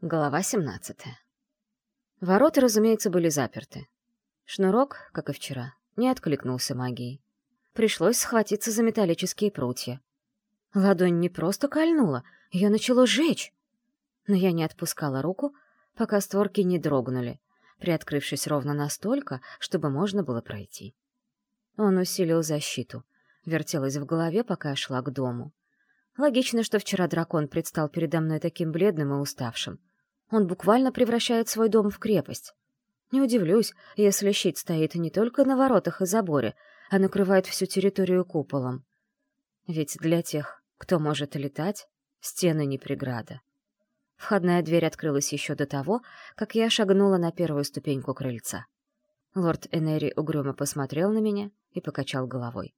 Глава 17. Ворота, разумеется, были заперты. Шнурок, как и вчера, не откликнулся магией. Пришлось схватиться за металлические прутья. Ладонь не просто кольнула, ее начало жечь. Но я не отпускала руку, пока створки не дрогнули, приоткрывшись ровно настолько, чтобы можно было пройти. Он усилил защиту, вертелась в голове, пока я шла к дому. Логично, что вчера дракон предстал передо мной таким бледным и уставшим. Он буквально превращает свой дом в крепость. Не удивлюсь, если щит стоит не только на воротах и заборе, а накрывает всю территорию куполом. Ведь для тех, кто может летать, стены не преграда. Входная дверь открылась еще до того, как я шагнула на первую ступеньку крыльца. Лорд Энери угрюмо посмотрел на меня и покачал головой.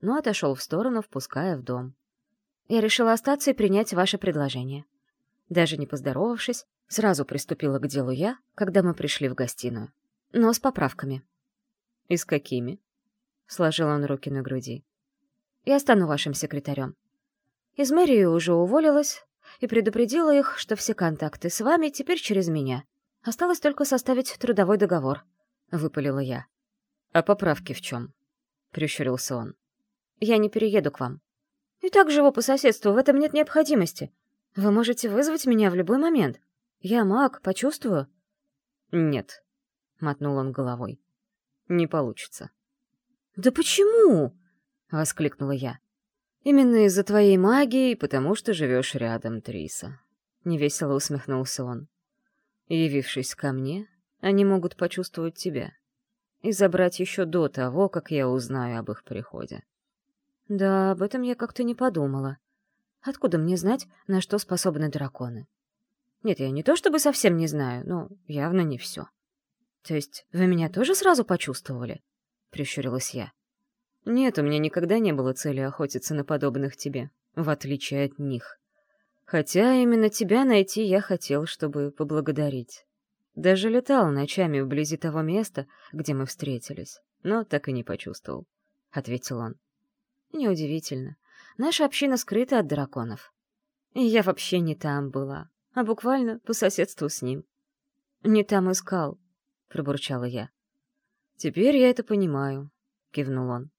Но отошел в сторону, впуская в дом. Я решила остаться и принять ваше предложение. Даже не поздоровавшись, Сразу приступила к делу я, когда мы пришли в гостиную. Но с поправками. «И с какими?» — сложил он руки на груди. «Я стану вашим секретарем. Из мэрии уже уволилась и предупредила их, что все контакты с вами теперь через меня. Осталось только составить трудовой договор», — выпалила я. «А поправки в чем?» — прищурился он. «Я не перееду к вам. И так живу по соседству, в этом нет необходимости. Вы можете вызвать меня в любой момент. Я маг, почувствую?» «Нет», — мотнул он головой. «Не получится». «Да почему?» — воскликнула я. «Именно из-за твоей магии, потому что живешь рядом, Триса», — невесело усмехнулся он. «Явившись ко мне, они могут почувствовать тебя и забрать еще до того, как я узнаю об их приходе». «Да, об этом я как-то не подумала. Откуда мне знать, на что способны драконы?» Нет, я не то чтобы совсем не знаю, но явно не все. То есть вы меня тоже сразу почувствовали? Прищурилась я. Нет, у меня никогда не было цели охотиться на подобных тебе, в отличие от них. Хотя именно тебя найти я хотел, чтобы поблагодарить. Даже летал ночами вблизи того места, где мы встретились, но так и не почувствовал, — ответил он. Неудивительно. Наша община скрыта от драконов. И я вообще не там была а буквально по соседству с ним. «Не там искал», — пробурчала я. «Теперь я это понимаю», — кивнул он.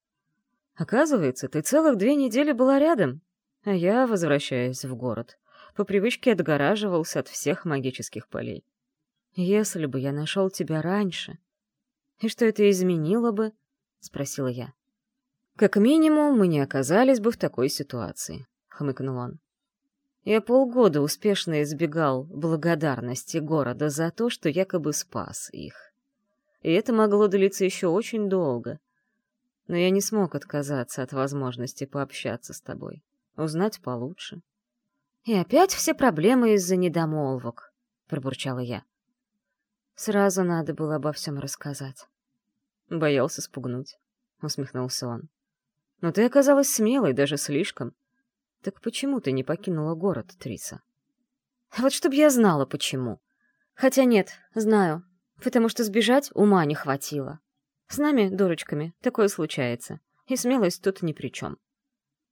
«Оказывается, ты целых две недели была рядом, а я, возвращаясь в город, по привычке отгораживался от всех магических полей. Если бы я нашел тебя раньше...» «И что это изменило бы?» — спросила я. «Как минимум, мы не оказались бы в такой ситуации», — хмыкнул он. Я полгода успешно избегал благодарности города за то, что якобы спас их. И это могло длиться еще очень долго. Но я не смог отказаться от возможности пообщаться с тобой, узнать получше. «И опять все проблемы из-за недомолвок», — пробурчала я. Сразу надо было обо всем рассказать. Боялся спугнуть, — усмехнулся он. Но ты оказалась смелой, даже слишком. Так почему ты не покинула город, Триса? Вот чтоб я знала, почему. Хотя нет, знаю, потому что сбежать ума не хватило. С нами, дурочками, такое случается, и смелость тут ни при чем.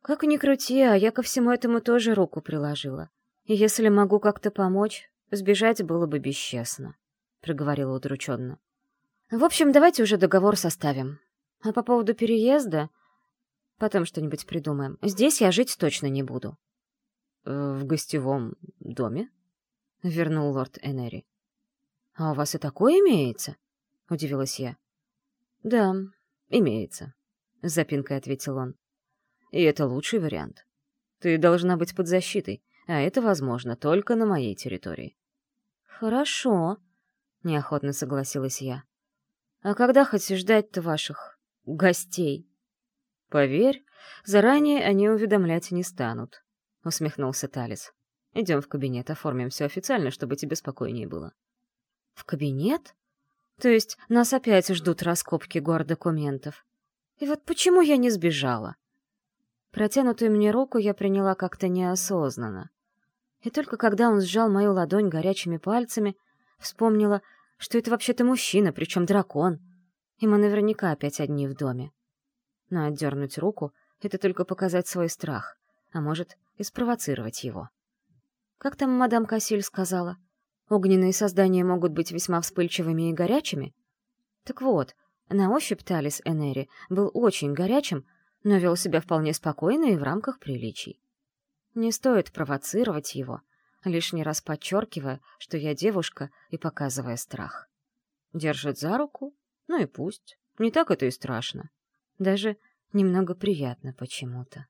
Как ни крути, а я ко всему этому тоже руку приложила. И если могу как-то помочь, сбежать было бы бесчестно, — проговорила удрученно. В общем, давайте уже договор составим. А по поводу переезда Потом что-нибудь придумаем. Здесь я жить точно не буду. Э, — В гостевом доме? — вернул лорд Энери. — А у вас и такое имеется? — удивилась я. — Да, имеется, — запинкой ответил он. — И это лучший вариант. Ты должна быть под защитой, а это возможно только на моей территории. — Хорошо, — неохотно согласилась я. — А когда хоть ждать-то ваших гостей? «Поверь, заранее они уведомлять не станут», — усмехнулся Талис. «Идем в кабинет, оформим все официально, чтобы тебе спокойнее было». «В кабинет? То есть нас опять ждут раскопки гор документов? И вот почему я не сбежала?» Протянутую мне руку я приняла как-то неосознанно. И только когда он сжал мою ладонь горячими пальцами, вспомнила, что это вообще-то мужчина, причем дракон, и мы наверняка опять одни в доме. Но отдернуть руку — это только показать свой страх, а может и спровоцировать его. Как там мадам Кассиль сказала? Огненные создания могут быть весьма вспыльчивыми и горячими. Так вот, на ощупь Талис Энери был очень горячим, но вел себя вполне спокойно и в рамках приличий. Не стоит провоцировать его, лишний раз подчеркивая, что я девушка и показывая страх. Держит за руку, ну и пусть. Не так это и страшно. Даже немного приятно почему-то.